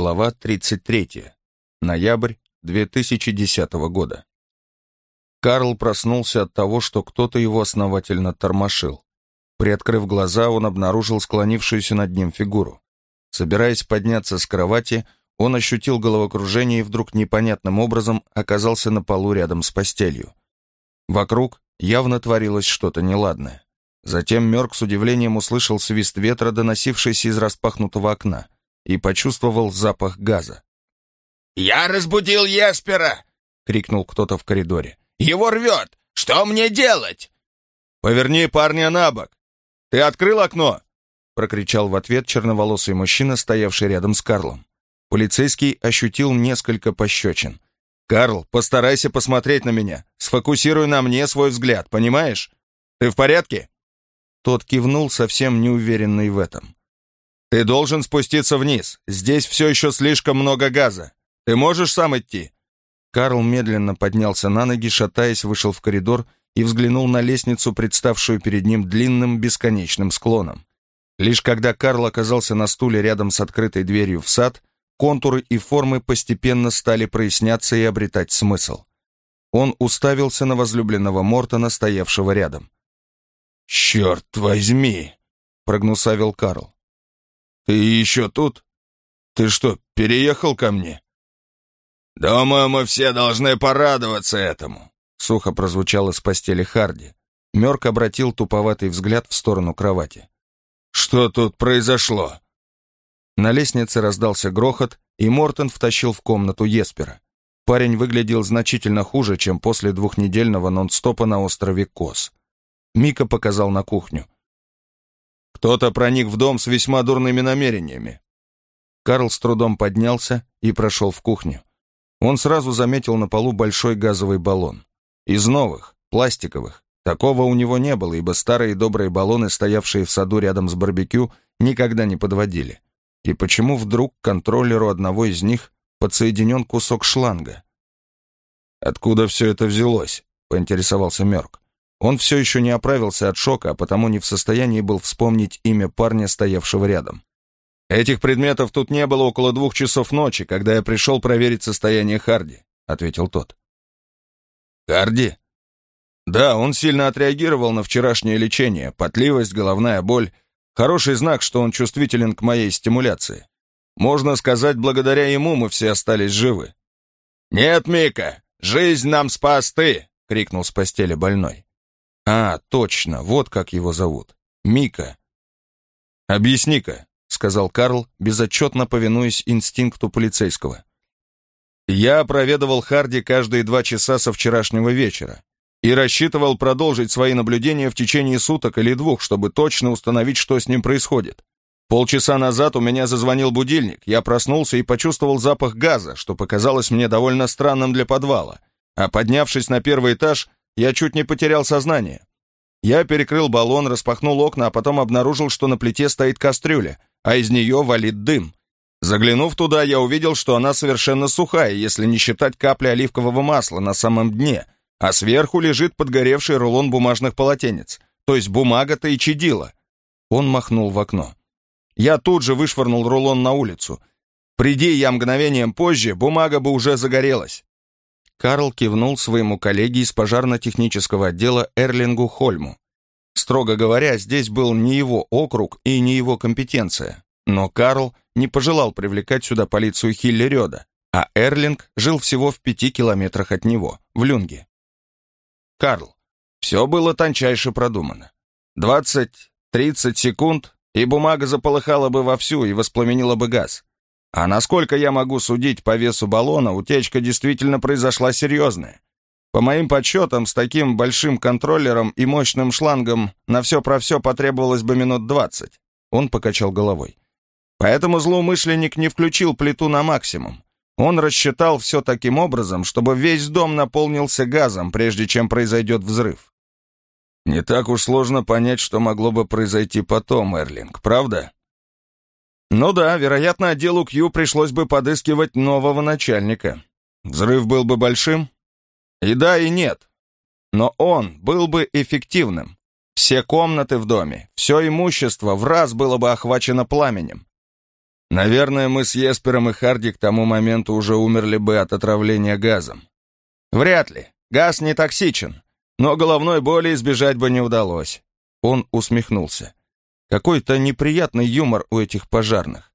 Глава 33. Ноябрь 2010 года. Карл проснулся от того, что кто-то его основательно тормошил. Приоткрыв глаза, он обнаружил склонившуюся над ним фигуру. Собираясь подняться с кровати, он ощутил головокружение и вдруг непонятным образом оказался на полу рядом с постелью. Вокруг явно творилось что-то неладное. Затем Мёрк с удивлением услышал свист ветра, доносившийся из распахнутого окна, и почувствовал запах газа. «Я разбудил Еспера!» — крикнул кто-то в коридоре. «Его рвет! Что мне делать?» «Поверни парня на бок! Ты открыл окно?» — прокричал в ответ черноволосый мужчина, стоявший рядом с Карлом. Полицейский ощутил несколько пощечин. «Карл, постарайся посмотреть на меня. Сфокусируй на мне свой взгляд, понимаешь? Ты в порядке?» Тот кивнул, совсем неуверенный в этом. «Ты должен спуститься вниз. Здесь все еще слишком много газа. Ты можешь сам идти?» Карл медленно поднялся на ноги, шатаясь, вышел в коридор и взглянул на лестницу, представшую перед ним длинным бесконечным склоном. Лишь когда Карл оказался на стуле рядом с открытой дверью в сад, контуры и формы постепенно стали проясняться и обретать смысл. Он уставился на возлюбленного Мортона, стоявшего рядом. «Черт возьми!» — прогнусавил Карл. «Ты еще тут? Ты что, переехал ко мне?» «Думаю, мы все должны порадоваться этому», — сухо прозвучало с постели Харди. Мёрк обратил туповатый взгляд в сторону кровати. «Что тут произошло?» На лестнице раздался грохот, и Мортон втащил в комнату Еспера. Парень выглядел значительно хуже, чем после двухнедельного нон-стопа на острове Кос. Мика показал на кухню. «Кто-то проник в дом с весьма дурными намерениями». Карл с трудом поднялся и прошел в кухню. Он сразу заметил на полу большой газовый баллон. Из новых, пластиковых. Такого у него не было, ибо старые добрые баллоны, стоявшие в саду рядом с барбекю, никогда не подводили. И почему вдруг к контроллеру одного из них подсоединен кусок шланга? «Откуда все это взялось?» — поинтересовался Мерк. Он все еще не оправился от шока, а потому не в состоянии был вспомнить имя парня, стоявшего рядом. «Этих предметов тут не было около двух часов ночи, когда я пришел проверить состояние Харди», — ответил тот. «Харди?» «Да, он сильно отреагировал на вчерашнее лечение, потливость, головная боль. Хороший знак, что он чувствителен к моей стимуляции. Можно сказать, благодаря ему мы все остались живы». «Нет, Мика, жизнь нам спас ты!» — крикнул с постели больной. «А, точно, вот как его зовут. Мика». «Объясни-ка», — сказал Карл, безотчетно повинуясь инстинкту полицейского. «Я проведывал Харди каждые два часа со вчерашнего вечера и рассчитывал продолжить свои наблюдения в течение суток или двух, чтобы точно установить, что с ним происходит. Полчаса назад у меня зазвонил будильник, я проснулся и почувствовал запах газа, что показалось мне довольно странным для подвала, а поднявшись на первый этаж, я чуть не потерял сознание. Я перекрыл баллон, распахнул окна, а потом обнаружил, что на плите стоит кастрюля, а из нее валит дым. Заглянув туда, я увидел, что она совершенно сухая, если не считать капли оливкового масла на самом дне, а сверху лежит подгоревший рулон бумажных полотенец, то есть бумага-то и чадила. Он махнул в окно. Я тут же вышвырнул рулон на улицу. Приди я мгновением позже, бумага бы уже загорелась. Карл кивнул своему коллеге из пожарно-технического отдела Эрлингу Хольму. Строго говоря, здесь был не его округ и не его компетенция. Но Карл не пожелал привлекать сюда полицию Хиллерёда, а Эрлинг жил всего в пяти километрах от него, в Люнге. Карл, все было тончайше продумано. Двадцать-тридцать секунд, и бумага заполыхала бы вовсю и воспламенила бы газ. А насколько я могу судить по весу баллона, утечка действительно произошла серьезная. По моим подсчетам, с таким большим контроллером и мощным шлангом на все про все потребовалось бы минут двадцать. Он покачал головой. Поэтому злоумышленник не включил плиту на максимум. Он рассчитал все таким образом, чтобы весь дом наполнился газом, прежде чем произойдет взрыв. Не так уж сложно понять, что могло бы произойти потом, Эрлинг, правда? Ну да, вероятно, отделу Кью пришлось бы подыскивать нового начальника. Взрыв был бы большим? И да, и нет. Но он был бы эффективным. Все комнаты в доме, все имущество в раз было бы охвачено пламенем. Наверное, мы с Еспером и Харди к тому моменту уже умерли бы от отравления газом. Вряд ли. Газ не токсичен. Но головной боли избежать бы не удалось. Он усмехнулся. Какой-то неприятный юмор у этих пожарных.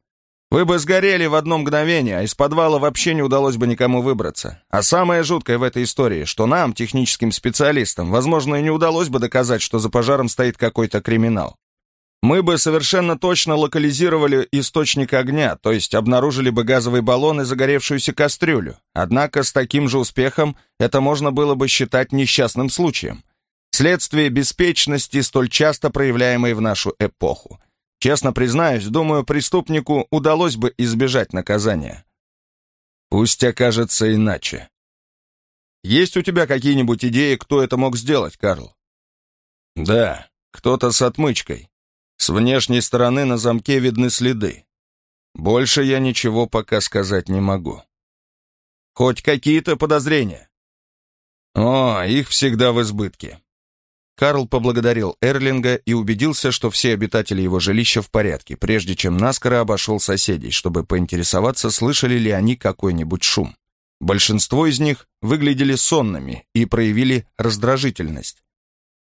Вы бы сгорели в одно мгновение, а из подвала вообще не удалось бы никому выбраться. А самое жуткое в этой истории, что нам, техническим специалистам, возможно, и не удалось бы доказать, что за пожаром стоит какой-то криминал. Мы бы совершенно точно локализировали источник огня, то есть обнаружили бы газовый баллон и загоревшуюся кастрюлю. Однако с таким же успехом это можно было бы считать несчастным случаем. Следствие беспечности, столь часто проявляемой в нашу эпоху. Честно признаюсь, думаю, преступнику удалось бы избежать наказания. Пусть окажется иначе. Есть у тебя какие-нибудь идеи, кто это мог сделать, Карл? Да, кто-то с отмычкой. С внешней стороны на замке видны следы. Больше я ничего пока сказать не могу. Хоть какие-то подозрения? О, их всегда в избытке. Карл поблагодарил Эрлинга и убедился, что все обитатели его жилища в порядке, прежде чем наскоро обошел соседей, чтобы поинтересоваться, слышали ли они какой-нибудь шум. Большинство из них выглядели сонными и проявили раздражительность.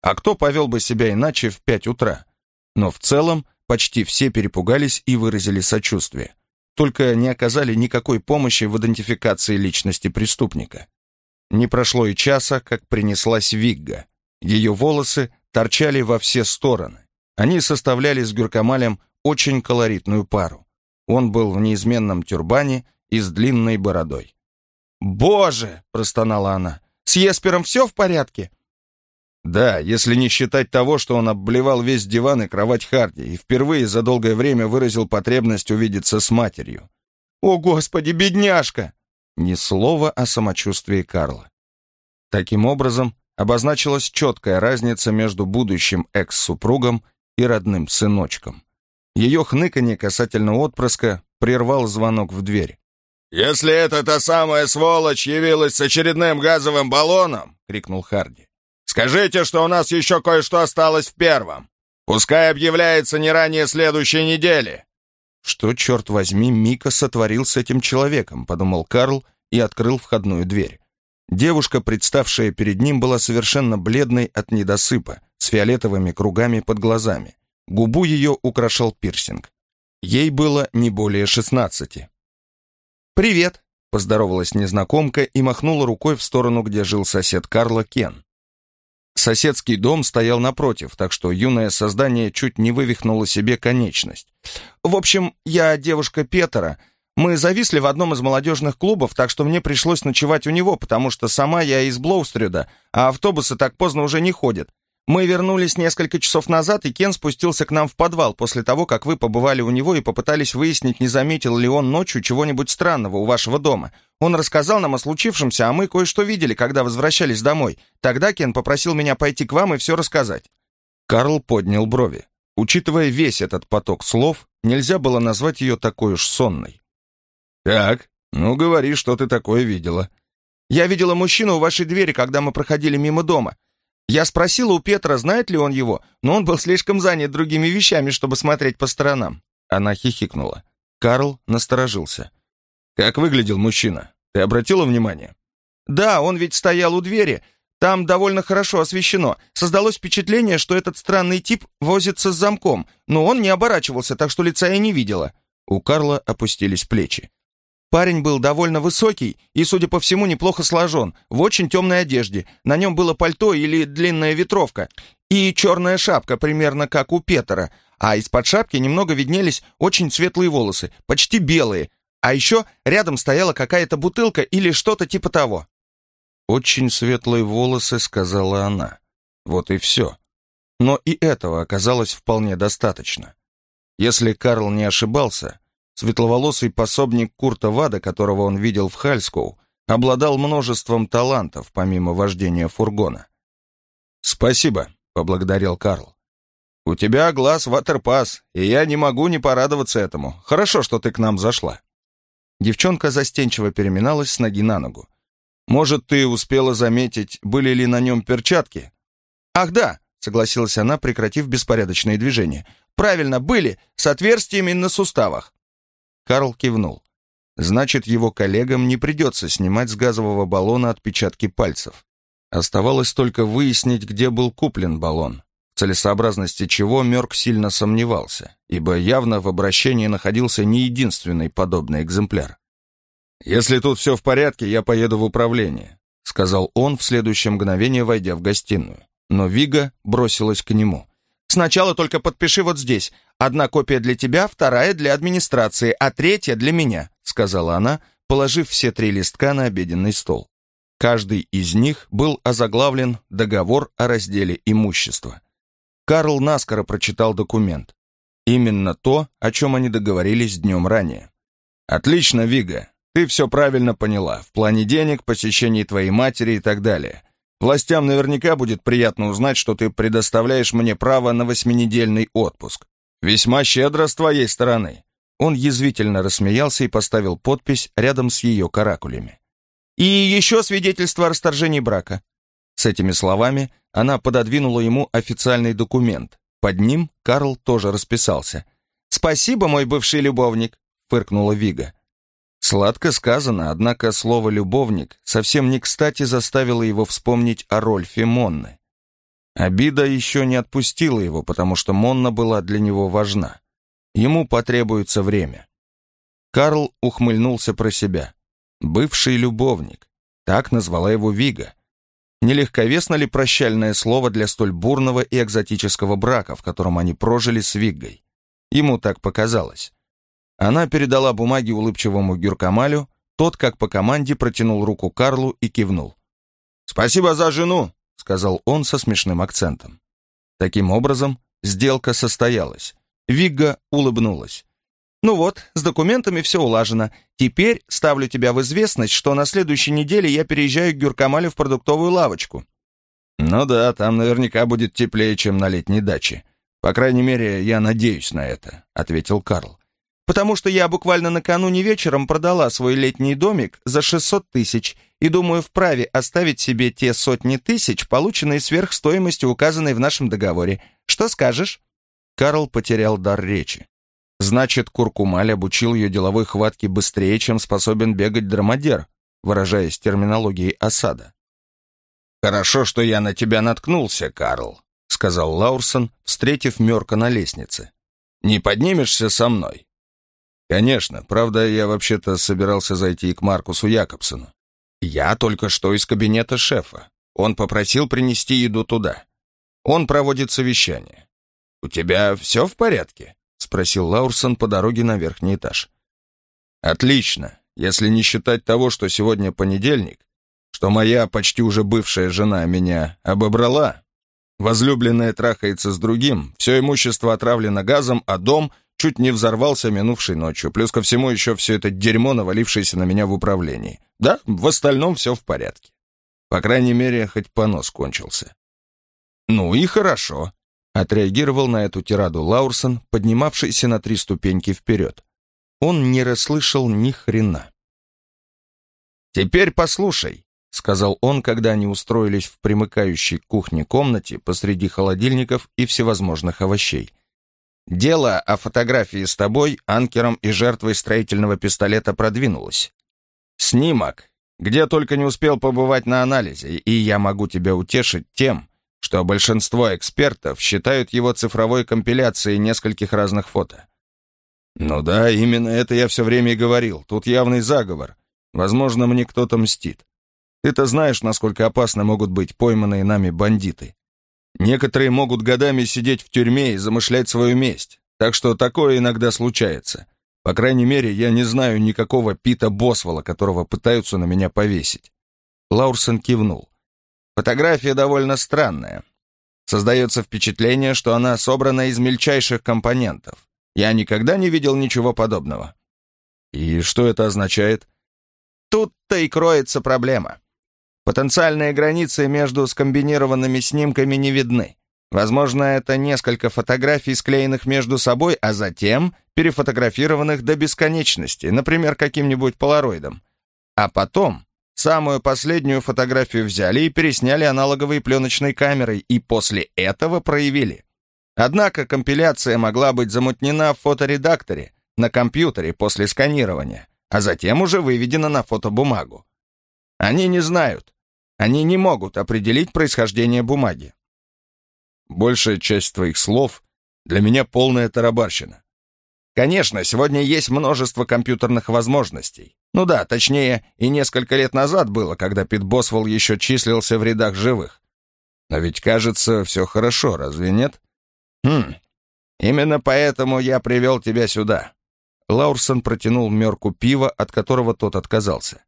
А кто повел бы себя иначе в пять утра? Но в целом почти все перепугались и выразили сочувствие. Только не оказали никакой помощи в идентификации личности преступника. Не прошло и часа, как принеслась Вигга. Ее волосы торчали во все стороны. Они составляли с Гюркамалем очень колоритную пару. Он был в неизменном тюрбане и с длинной бородой. «Боже!» — простонала она. «С Еспером все в порядке?» Да, если не считать того, что он обблевал весь диван и кровать Харди и впервые за долгое время выразил потребность увидеться с матерью. «О, Господи, бедняжка!» Ни слова о самочувствии Карла. Таким образом, обозначилась четкая разница между будущим экс-супругом и родным сыночком. Ее хныканье касательно отпрыска прервал звонок в дверь. «Если это та самая сволочь явилась с очередным газовым баллоном!» — крикнул Харди. «Скажите, что у нас еще кое-что осталось в первом. Пускай объявляется не ранее следующей недели». «Что, черт возьми, Мика сотворил с этим человеком?» — подумал Карл и открыл входную дверь. Девушка, представшая перед ним, была совершенно бледной от недосыпа, с фиолетовыми кругами под глазами. Губу ее украшал пирсинг. Ей было не более шестнадцати. «Привет!» — поздоровалась незнакомка и махнула рукой в сторону, где жил сосед Карла Кен. Соседский дом стоял напротив, так что юное создание чуть не вывихнуло себе конечность. «В общем, я девушка Петера, мы зависли в одном из молодежных клубов, так что мне пришлось ночевать у него, потому что сама я из Блоустрюда, а автобусы так поздно уже не ходят. Мы вернулись несколько часов назад, и Кен спустился к нам в подвал после того, как вы побывали у него и попытались выяснить, не заметил ли он ночью чего-нибудь странного у вашего дома. Он рассказал нам о случившемся, а мы кое-что видели, когда возвращались домой. Тогда Кен попросил меня пойти к вам и все рассказать». Карл поднял брови. Учитывая весь этот поток слов, нельзя было назвать ее такой уж сонной. «Так, ну говори, что ты такое видела». «Я видела мужчину у вашей двери, когда мы проходили мимо дома. Я спросила у Петра, знает ли он его, но он был слишком занят другими вещами, чтобы смотреть по сторонам». Она хихикнула. Карл насторожился. «Как выглядел мужчина? Ты обратила внимание?» «Да, он ведь стоял у двери. Там довольно хорошо освещено. Создалось впечатление, что этот странный тип возится с замком, но он не оборачивался, так что лица я не видела». У Карла опустились плечи. Парень был довольно высокий и, судя по всему, неплохо сложен, в очень темной одежде. На нем было пальто или длинная ветровка и черная шапка, примерно как у Петера, а из-под шапки немного виднелись очень светлые волосы, почти белые, а еще рядом стояла какая-то бутылка или что-то типа того. «Очень светлые волосы», — сказала она. Вот и все. Но и этого оказалось вполне достаточно. Если Карл не ошибался, Светловолосый пособник Курта Вада, которого он видел в Хальскоу, обладал множеством талантов, помимо вождения фургона. «Спасибо», — поблагодарил Карл. «У тебя глаз ватерпас, и я не могу не порадоваться этому. Хорошо, что ты к нам зашла». Девчонка застенчиво переминалась с ноги на ногу. «Может, ты успела заметить, были ли на нем перчатки?» «Ах да», — согласилась она, прекратив беспорядочные движения. «Правильно, были, с отверстиями на суставах». Карл кивнул. Значит, его коллегам не придется снимать с газового баллона отпечатки пальцев. Оставалось только выяснить, где был куплен баллон, в целесообразности чего Мёрк сильно сомневался, ибо явно в обращении находился не единственный подобный экземпляр. «Если тут все в порядке, я поеду в управление», сказал он в следующее мгновение, войдя в гостиную. Но Вига бросилась к нему. «Сначала только подпиши вот здесь. Одна копия для тебя, вторая для администрации, а третья для меня», сказала она, положив все три листка на обеденный стол. Каждый из них был озаглавлен «Договор о разделе имущества». Карл наскоро прочитал документ. Именно то, о чем они договорились днем ранее. «Отлично, Вига. Ты все правильно поняла. В плане денег, посещений твоей матери и так далее. Властям наверняка будет приятно узнать, что ты предоставляешь мне право на восьминедельный отпуск. Весьма щедро с твоей стороны». Он язвительно рассмеялся и поставил подпись рядом с ее каракулями. И еще свидетельство о расторжении брака». С этими словами она пододвинула ему официальный документ. Под ним Карл тоже расписался. «Спасибо, мой бывший любовник», — фыркнула Вига. Сладко сказано, однако слово «любовник» совсем не кстати заставило его вспомнить о Рольфе Монны. Обида еще не отпустила его, потому что Монна была для него важна. Ему потребуется время. Карл ухмыльнулся про себя. Бывший любовник. Так назвала его Вига. Нелегковесно ли прощальное слово для столь бурного и экзотического брака, в котором они прожили с Виггой? Ему так показалось. Она передала бумаги улыбчивому Гюркамалю, тот, как по команде, протянул руку Карлу и кивнул. «Спасибо за жену», — сказал он со смешным акцентом. Таким образом, сделка состоялась. Вигга улыбнулась. «Ну вот, с документами все улажено. Теперь ставлю тебя в известность, что на следующей неделе я переезжаю к Гюркамалю в продуктовую лавочку». «Ну да, там наверняка будет теплее, чем на летней даче. По крайней мере, я надеюсь на это», — ответил Карл. «Потому что я буквально накануне вечером продала свой летний домик за 600 тысяч и думаю вправе оставить себе те сотни тысяч, полученные сверх стоимости, указанной в нашем договоре. Что скажешь?» Карл потерял дар речи. Значит, Куркумаль обучил ее деловой хватке быстрее, чем способен бегать драмадер, выражаясь терминологией осада. «Хорошо, что я на тебя наткнулся, Карл», — сказал Лаурсон, встретив Мёрка на лестнице. «Не поднимешься со мной?» «Конечно. Правда, я вообще-то собирался зайти к Маркусу Якобсону. Я только что из кабинета шефа. Он попросил принести еду туда. Он проводит совещание. У тебя все в порядке?» спросил Лаурсон по дороге на верхний этаж. «Отлично, если не считать того, что сегодня понедельник, что моя почти уже бывшая жена меня обобрала, возлюбленная трахается с другим, все имущество отравлено газом, а дом чуть не взорвался минувшей ночью, плюс ко всему еще все это дерьмо, навалившееся на меня в управлении. Да, в остальном все в порядке. По крайней мере, хоть понос кончился. Ну и хорошо. Отреагировал на эту тираду Лаурсон, поднимавшийся на три ступеньки вперед. Он не расслышал ни хрена. «Теперь послушай», — сказал он, когда они устроились в примыкающей кухне комнате посреди холодильников и всевозможных овощей. «Дело о фотографии с тобой, анкером и жертвой строительного пистолета продвинулось. Снимок, где только не успел побывать на анализе, и я могу тебя утешить тем, что большинство экспертов считают его цифровой компиляцией нескольких разных фото. Ну да, именно это я все время и говорил. Тут явный заговор. Возможно, мне кто-то мстит. Ты-то знаешь, насколько опасны могут быть пойманные нами бандиты. Некоторые могут годами сидеть в тюрьме и замышлять свою месть. Так что такое иногда случается. По крайней мере, я не знаю никакого Пита Босвола, которого пытаются на меня повесить. Лаурсон кивнул. Фотография довольно странная. Создается впечатление, что она собрана из мельчайших компонентов. Я никогда не видел ничего подобного. И что это означает? Тут-то и кроется проблема. Потенциальные границы между скомбинированными снимками не видны. Возможно, это несколько фотографий, склеенных между собой, а затем перефотографированных до бесконечности, например, каким-нибудь полароидом. А потом Самую последнюю фотографию взяли и пересняли аналоговой пленочной камерой, и после этого проявили. Однако компиляция могла быть замутнена в фоторедакторе, на компьютере после сканирования, а затем уже выведено на фотобумагу. Они не знают. Они не могут определить происхождение бумаги. Большая часть твоих слов для меня полная тарабарщина. Конечно, сегодня есть множество компьютерных возможностей. Ну да, точнее, и несколько лет назад было, когда Пит Босвелл еще числился в рядах живых. Но ведь, кажется, все хорошо, разве нет? Хм, именно поэтому я привел тебя сюда. Лаурсон протянул Мерку пива, от которого тот отказался.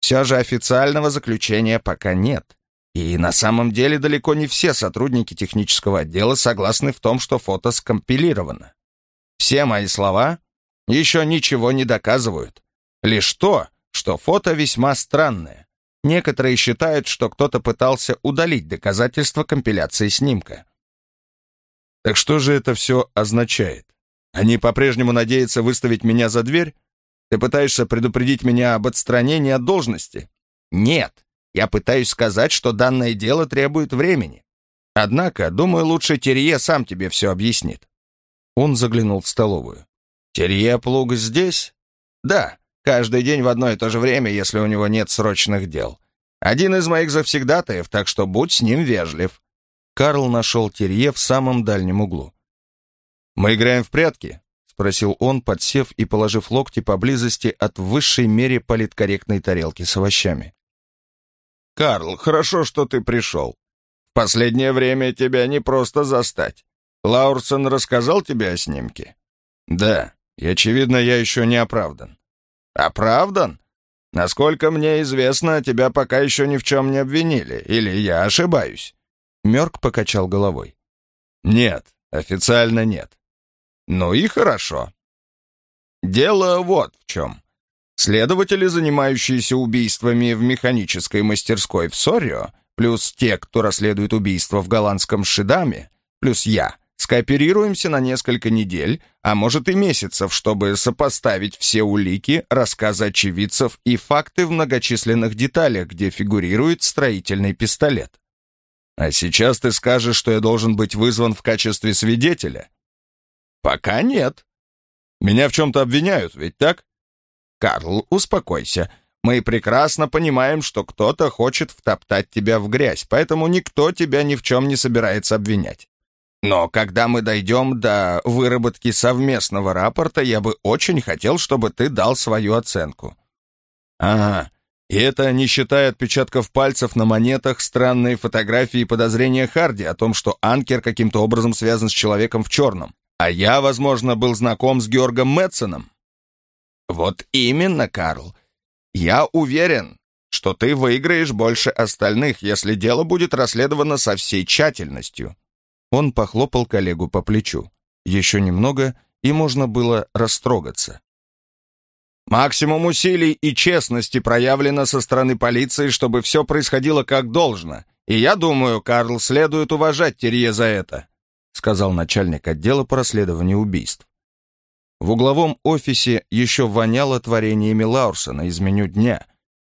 Все же официального заключения пока нет. И на самом деле далеко не все сотрудники технического отдела согласны в том, что фото скомпилировано. Все мои слова еще ничего не доказывают. Лишь то, что фото весьма странное. Некоторые считают, что кто-то пытался удалить доказательства компиляции снимка. Так что же это все означает? Они по-прежнему надеются выставить меня за дверь? Ты пытаешься предупредить меня об отстранении от должности? Нет, я пытаюсь сказать, что данное дело требует времени. Однако, думаю, лучше Терье сам тебе все объяснит. Он заглянул в столовую. «Терье Плуг здесь?» «Да, каждый день в одно и то же время, если у него нет срочных дел. Один из моих завсегдатаев, так что будь с ним вежлив». Карл нашел Терье в самом дальнем углу. «Мы играем в прятки?» — спросил он, подсев и положив локти поблизости от высшей мере политкорректной тарелки с овощами. «Карл, хорошо, что ты пришел. В последнее время тебя не просто застать. Лаурсон рассказал тебе о снимке? Да, и, очевидно, я еще не оправдан. Оправдан? Насколько мне известно, тебя пока еще ни в чем не обвинили, или я ошибаюсь? Мерк покачал головой. Нет, официально нет. Ну и хорошо. Дело вот в чем. Следователи, занимающиеся убийствами в механической мастерской в Соррио, плюс те, кто расследует убийства в голландском Шидаме, плюс я — Скооперируемся на несколько недель, а может и месяцев, чтобы сопоставить все улики, рассказы очевидцев и факты в многочисленных деталях, где фигурирует строительный пистолет. А сейчас ты скажешь, что я должен быть вызван в качестве свидетеля? Пока нет. Меня в чем-то обвиняют, ведь так? Карл, успокойся. Мы прекрасно понимаем, что кто-то хочет втоптать тебя в грязь, поэтому никто тебя ни в чем не собирается обвинять. Но когда мы дойдем до выработки совместного рапорта, я бы очень хотел, чтобы ты дал свою оценку». «Ага, и это не считая отпечатков пальцев на монетах, странные фотографии и подозрения Харди о том, что Анкер каким-то образом связан с человеком в черном. А я, возможно, был знаком с Георгом Мэтсоном». «Вот именно, Карл. Я уверен, что ты выиграешь больше остальных, если дело будет расследовано со всей тщательностью». Он похлопал коллегу по плечу. Еще немного, и можно было растрогаться. «Максимум усилий и честности проявлено со стороны полиции, чтобы все происходило как должно, и я думаю, Карл, следует уважать Терье за это», сказал начальник отдела по расследованию убийств. В угловом офисе еще воняло творениями Лаурсона из меню дня.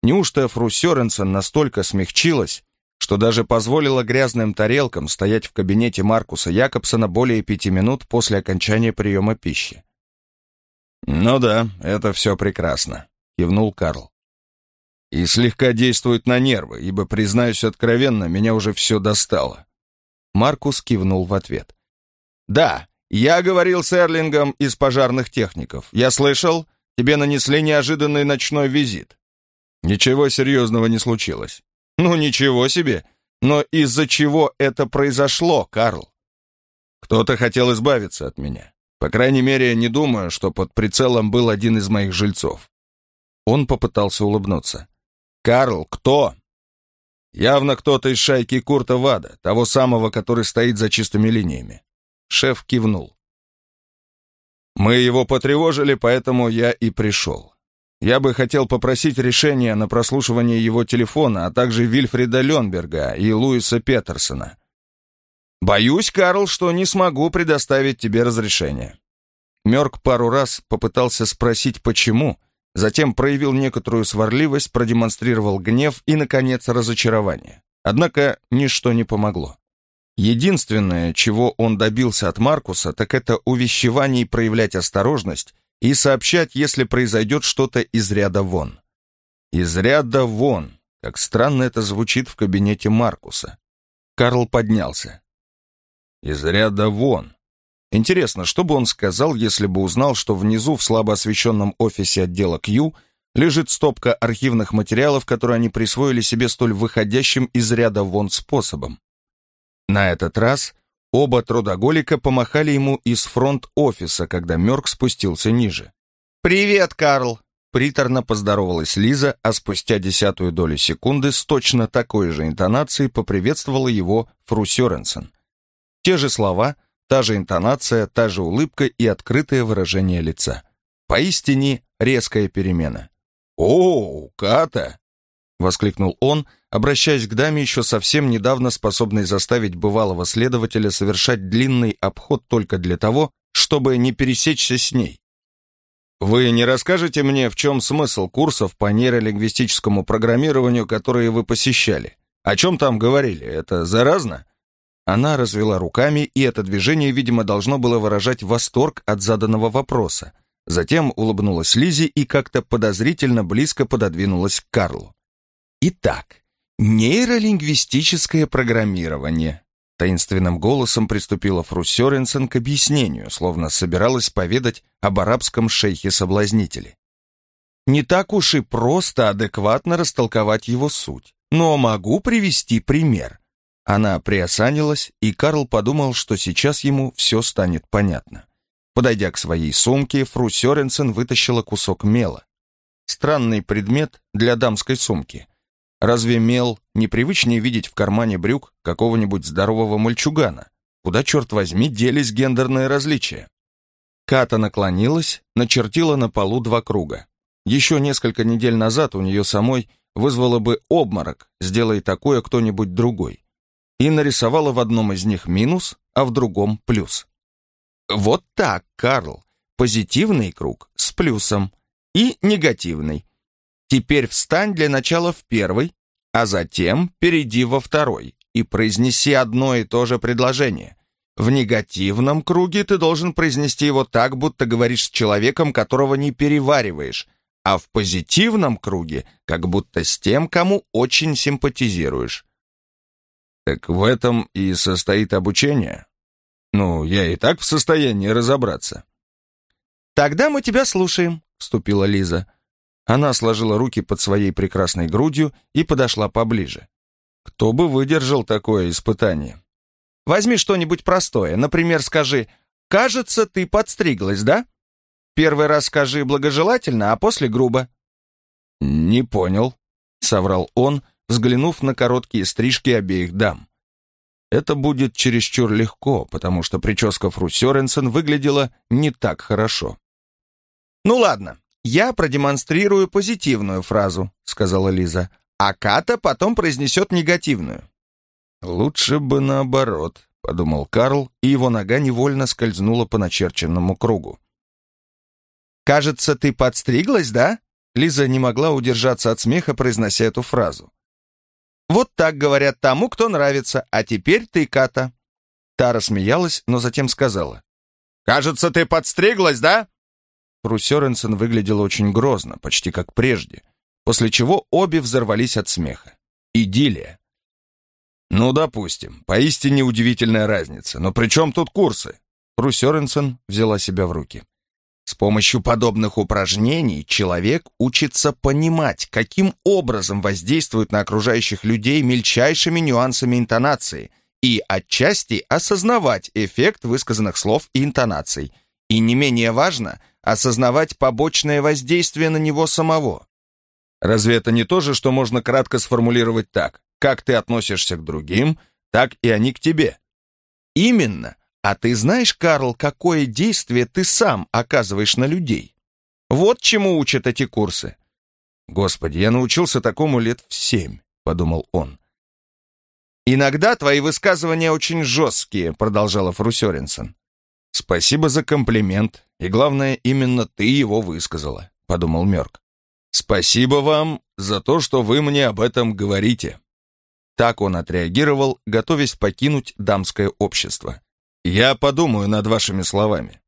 Неужто Фру Сёренсен настолько смягчилась, что даже позволило грязным тарелкам стоять в кабинете Маркуса Якобсона более пяти минут после окончания приема пищи. «Ну да, это все прекрасно», — кивнул Карл. «И слегка действует на нервы, ибо, признаюсь откровенно, меня уже все достало». Маркус кивнул в ответ. «Да, я говорил с Эрлингом из пожарных техников. Я слышал, тебе нанесли неожиданный ночной визит». «Ничего серьезного не случилось. Ну ничего себе! Но из-за чего это произошло, Карл? Кто-то хотел избавиться от меня. По крайней мере, не думаю, что под прицелом был один из моих жильцов. Он попытался улыбнуться. «Карл, кто?» «Явно кто-то из шайки Курта Вада, того самого, который стоит за чистыми линиями». Шеф кивнул. «Мы его потревожили, поэтому я и пришел. Я бы хотел попросить решения на прослушивание его телефона, а также Вильфрида Ленберга и Луиса Петерсона. Боюсь, Карл, что не смогу предоставить тебе разрешение. Мёрк пару раз попытался спросить, почему, затем проявил некоторую сварливость, продемонстрировал гнев и, наконец, разочарование. Однако ничто не помогло. Единственное, чего он добился от Маркуса, так это увещеваний проявлять осторожность и сообщать, если произойдет что-то из ряда вон. Из ряда вон, как странно это звучит в кабинете Маркуса. Карл поднялся. Из ряда вон. Интересно, что бы он сказал, если бы узнал, что внизу в слабо освещенном офисе отдела Q лежит стопка архивных материалов, которые они присвоили себе столь выходящим из ряда вон способом. На этот раз оба трудоголика помахали ему из фронт-офиса, когда Мёрк спустился ниже. «Привет, Карл!» Приторно поздоровалась Лиза, а спустя десятую долю секунды с точно такой же интонацией поприветствовала его Фру Сёренсен. Те же слова, та же интонация, та же улыбка и открытое выражение лица. Поистине резкая перемена. «О, Ката!» — воскликнул он, обращаясь к даме, еще совсем недавно способной заставить бывалого следователя совершать длинный обход только для того, чтобы не пересечься с ней. «Вы не расскажете мне, в чем смысл курсов по нейролингвистическому программированию, которые вы посещали? О чем там говорили? Это заразно?» Она развела руками, и это движение, видимо, должно было выражать восторг от заданного вопроса. Затем улыбнулась Лизе и как-то подозрительно близко пододвинулась к Карлу. Итак, нейролингвистическое программирование. Таинственным голосом приступила Фру Сёренсен к объяснению, словно собиралась поведать об арабском шейхе-соблазнителе. Не так уж и просто адекватно растолковать его суть, но могу привести пример. Она приосанилась, и Карл подумал, что сейчас ему все станет понятно. Подойдя к своей сумке, Фру Сёренсен вытащила кусок мела. Странный предмет для дамской сумки. Разве мел непривычнее видеть в кармане брюк какого-нибудь здорового мальчугана? Куда, черт возьми, делись гендерные различия? Ката наклонилась, начертила на полу два круга. Еще несколько недель назад у нее самой вызвало бы обморок, сделай такое кто-нибудь другой. И нарисовала в одном из них минус, а в другом плюс. Вот так, Карл. Позитивный круг с плюсом и негативный. Теперь встань для начала в первый, а затем перейди во второй и произнеси одно и то же предложение. В негативном круге ты должен произнести его так, будто говоришь с человеком, которого не перевариваешь, а в позитивном круге, как будто с тем, кому очень симпатизируешь. Так в этом и состоит обучение? Ну, я и так в состоянии разобраться. Тогда мы тебя слушаем, вступила Лиза. Она сложила руки под своей прекрасной грудью и подошла поближе. Кто бы выдержал такое испытание? Возьми что-нибудь простое. Например, скажи «Кажется, ты подстриглась, да?» Первый раз скажи благожелательно, а после грубо. «Не понял», — соврал он, взглянув на короткие стрижки обеих дам. Это будет чересчур легко, потому что прическа Фру Сёренсен выглядела не так хорошо. «Ну ладно, я продемонстрирую позитивную фразу», — сказала Лиза, «а Ката потом произнесет негативную». «Лучше бы наоборот», — подумал Карл, и его нога невольно скользнула по начерченному кругу. «Кажется, ты подстриглась, да?» Лиза не могла удержаться от смеха, произнося эту фразу. Вот так говорят тому, кто нравится, а теперь ты, Ката». Та смеялась, но затем сказала. «Кажется, ты подстриглась, да?» Фру Сёренсен выглядела очень грозно, почти как прежде, после чего обе взорвались от смеха. Идиллия. «Ну, допустим, поистине удивительная разница, но при чем тут курсы?» Фру Сёренсен взяла себя в руки. С помощью подобных упражнений человек учится понимать, каким образом воздействуют на окружающих людей мельчайшими нюансами интонации и отчасти осознавать эффект высказанных слов и интонаций. И не менее важно осознавать побочное воздействие на него самого. Разве это не то же, что можно кратко сформулировать так? Как ты относишься к другим, так и они к тебе. Именно. А ты знаешь, Карл, какое действие ты сам оказываешь на людей? Вот чему учат эти курсы. Господи, я научился такому лет в семь, подумал он. «Иногда твои высказывания очень жесткие», — продолжала Фрусеринсон. «Спасибо за комплимент, и главное, именно ты его высказала», — подумал Мёрк. «Спасибо вам за то, что вы мне об этом говорите». Так он отреагировал, готовясь покинуть дамское общество. Я подумаю над вашими словами.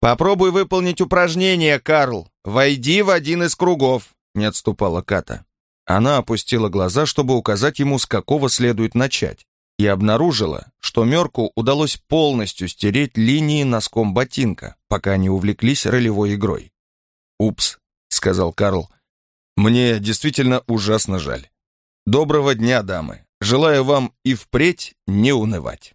«Попробуй выполнить упражнение, Карл. Войди в один из кругов», — не отступала Ката. Она опустила глаза, чтобы указать ему, с какого следует начать, и обнаружила, что Мерку удалось полностью стереть линии носком ботинка, пока они увлеклись ролевой игрой. «Упс», — сказал Карл, — «мне действительно ужасно жаль. Доброго дня, дамы. Желаю вам и впредь не унывать».